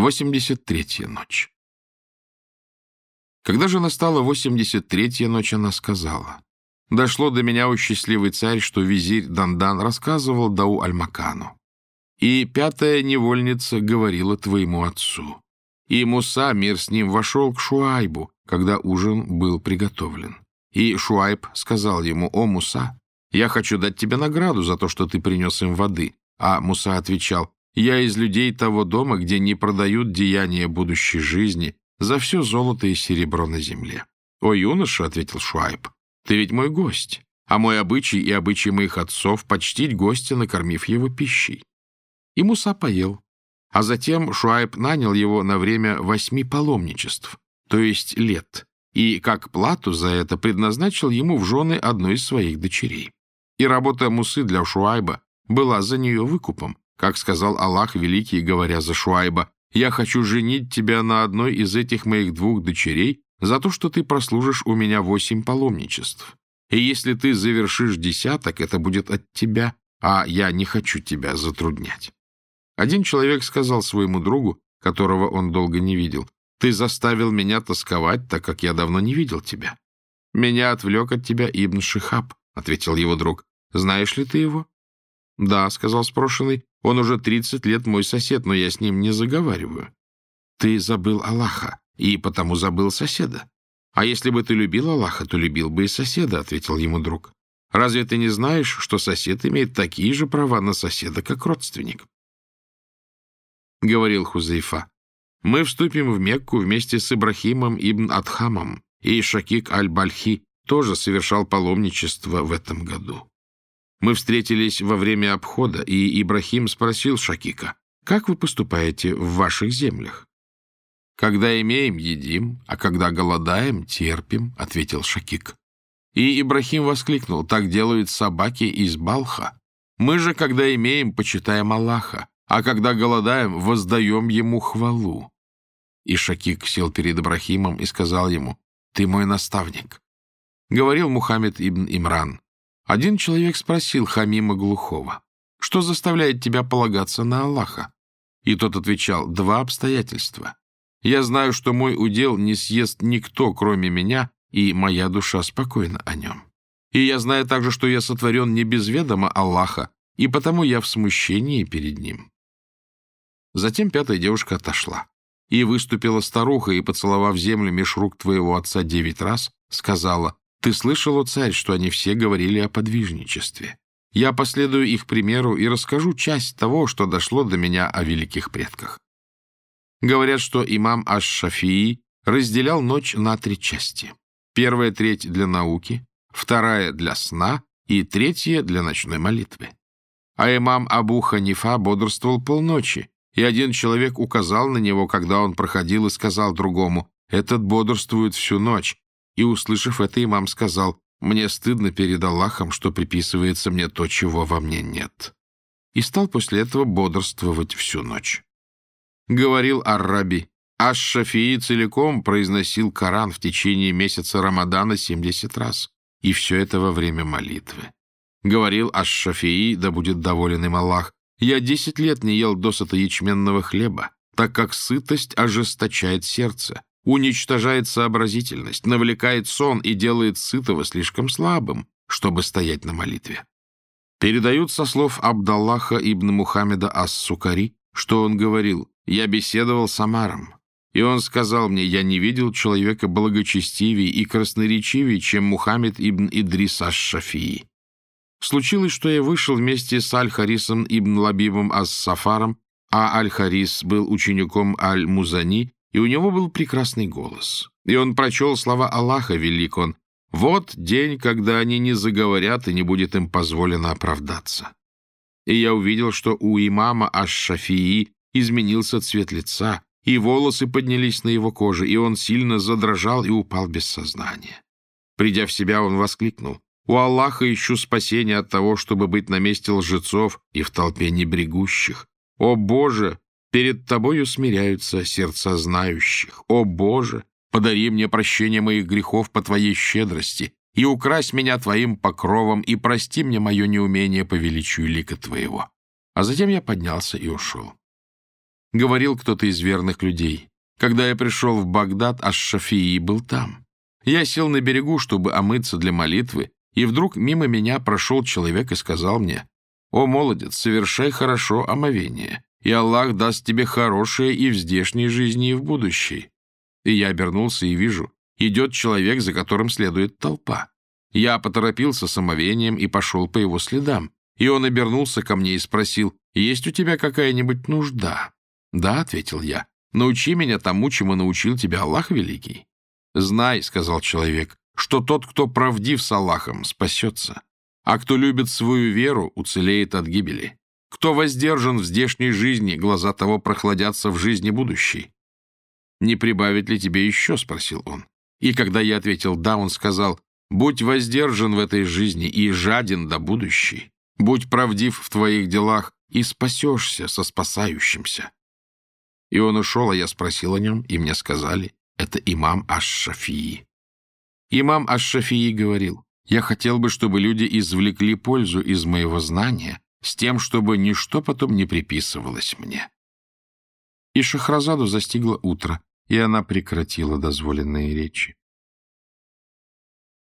83-я ночь. Когда же настала 83-я ночь, она сказала, «Дошло до меня, о счастливый царь, что визирь Дандан рассказывал Дау Альмакану. И пятая невольница говорила твоему отцу. И Муса, мир с ним, вошел к Шуайбу, когда ужин был приготовлен. И Шуайб сказал ему, «О, Муса, я хочу дать тебе награду за то, что ты принес им воды». А Муса отвечал, я из людей того дома, где не продают деяния будущей жизни за все золото и серебро на земле. — О, юноша, — ответил Шуайб, — ты ведь мой гость, а мой обычай и обычай моих отцов — почтить гостя, накормив его пищей. И Муса поел. А затем Шуайб нанял его на время восьми паломничеств, то есть лет, и как плату за это предназначил ему в жены одной из своих дочерей. И работа Мусы для Шуайба была за нее выкупом, как сказал Аллах Великий, говоря за Шуайба, «Я хочу женить тебя на одной из этих моих двух дочерей за то, что ты прослужишь у меня восемь паломничеств. И если ты завершишь десяток, это будет от тебя, а я не хочу тебя затруднять». Один человек сказал своему другу, которого он долго не видел, «Ты заставил меня тосковать, так как я давно не видел тебя». «Меня отвлек от тебя Ибн Шихаб», — ответил его друг. «Знаешь ли ты его?» «Да», — сказал спрошенный, — «он уже тридцать лет мой сосед, но я с ним не заговариваю». «Ты забыл Аллаха, и потому забыл соседа. А если бы ты любил Аллаха, то любил бы и соседа», — ответил ему друг. «Разве ты не знаешь, что сосед имеет такие же права на соседа, как родственник?» Говорил Хузейфа. «Мы вступим в Мекку вместе с Ибрахимом ибн Адхамом, и Шакик аль-Бальхи тоже совершал паломничество в этом году». Мы встретились во время обхода, и Ибрахим спросил Шакика, «Как вы поступаете в ваших землях?» «Когда имеем, едим, а когда голодаем, терпим», — ответил Шакик. И Ибрахим воскликнул, «Так делают собаки из Балха. Мы же, когда имеем, почитаем Аллаха, а когда голодаем, воздаем ему хвалу». И Шакик сел перед Ибрахимом и сказал ему, «Ты мой наставник». Говорил Мухаммед ибн Имран, один человек спросил Хамима Глухого, «Что заставляет тебя полагаться на Аллаха?» И тот отвечал, «Два обстоятельства. Я знаю, что мой удел не съест никто, кроме меня, и моя душа спокойна о нем. И я знаю также, что я сотворен не без ведома Аллаха, и потому я в смущении перед ним». Затем пятая девушка отошла. И выступила старуха, и, поцеловав землю меж рук твоего отца девять раз, сказала, ты слышал, о царь, что они все говорили о подвижничестве. Я последую их примеру и расскажу часть того, что дошло до меня о великих предках. Говорят, что имам Аш-Шафии разделял ночь на три части. Первая треть для науки, вторая для сна и третья для ночной молитвы. А имам Абу Ханифа бодрствовал полночи, и один человек указал на него, когда он проходил, и сказал другому, «Этот бодрствует всю ночь, и, услышав это, имам сказал, «Мне стыдно перед Аллахом, что приписывается мне то, чего во мне нет». И стал после этого бодрствовать всю ночь. Говорил Ар-Раби, Аш-Шафии целиком произносил Коран в течение месяца Рамадана 70 раз, и все это во время молитвы. Говорил Аш-Шафии, да будет доволен им Аллах, «Я десять лет не ел досыта ячменного хлеба, так как сытость ожесточает сердце, уничтожает сообразительность, навлекает сон и делает сытого слишком слабым, чтобы стоять на молитве. Передают со слов Абдаллаха ибн Мухаммеда ас-Сукари, что он говорил, «Я беседовал с Амаром, и он сказал мне, я не видел человека благочестивее и красноречивее, чем Мухаммед ибн Идрис аш-Шафии. Случилось, что я вышел вместе с Аль-Харисом ибн Лабибом ас-Сафаром, а Аль-Харис был учеником Аль-Музани, и у него был прекрасный голос. И он прочел слова Аллаха, велик он, «Вот день, когда они не заговорят, и не будет им позволено оправдаться». И я увидел, что у имама Аш-Шафии изменился цвет лица, и волосы поднялись на его коже, и он сильно задрожал и упал без сознания. Придя в себя, он воскликнул, «У Аллаха ищу спасения от того, чтобы быть на месте лжецов и в толпе небрегущих. О Боже, Перед тобою смиряются сердца знающих. О, Боже, подари мне прощение моих грехов по твоей щедрости, и укрась меня твоим покровом, и прости мне мое неумение по величию лика твоего. А затем я поднялся и ушел. Говорил кто-то из верных людей. Когда я пришел в Багдад, Аш-Шафии был там. Я сел на берегу, чтобы омыться для молитвы, и вдруг мимо меня прошел человек и сказал мне, «О, молодец, совершай хорошо омовение, и Аллах даст тебе хорошее и в здешней жизни, и в будущей». И я обернулся и вижу, идет человек, за которым следует толпа. Я поторопился с омовением и пошел по его следам. И он обернулся ко мне и спросил, «Есть у тебя какая-нибудь нужда?» «Да», — ответил я, — «научи меня тому, чему научил тебя Аллах Великий». «Знай», — сказал человек, — «что тот, кто правдив с Аллахом, спасется, а кто любит свою веру, уцелеет от гибели. Кто воздержан в здешней жизни, глаза того прохладятся в жизни будущей». «Не прибавить ли тебе еще?» — спросил он. И когда я ответил «да», он сказал, «Будь воздержан в этой жизни и жаден до будущей. Будь правдив в твоих делах, и спасешься со спасающимся». И он ушел, а я спросил о нем, и мне сказали, это имам Аш-Шафии. Имам Аш-Шафии говорил, «Я хотел бы, чтобы люди извлекли пользу из моего знания, с тем, чтобы ничто потом не приписывалось мне». И Шахразаду застигло утро, и она прекратила дозволенные речи.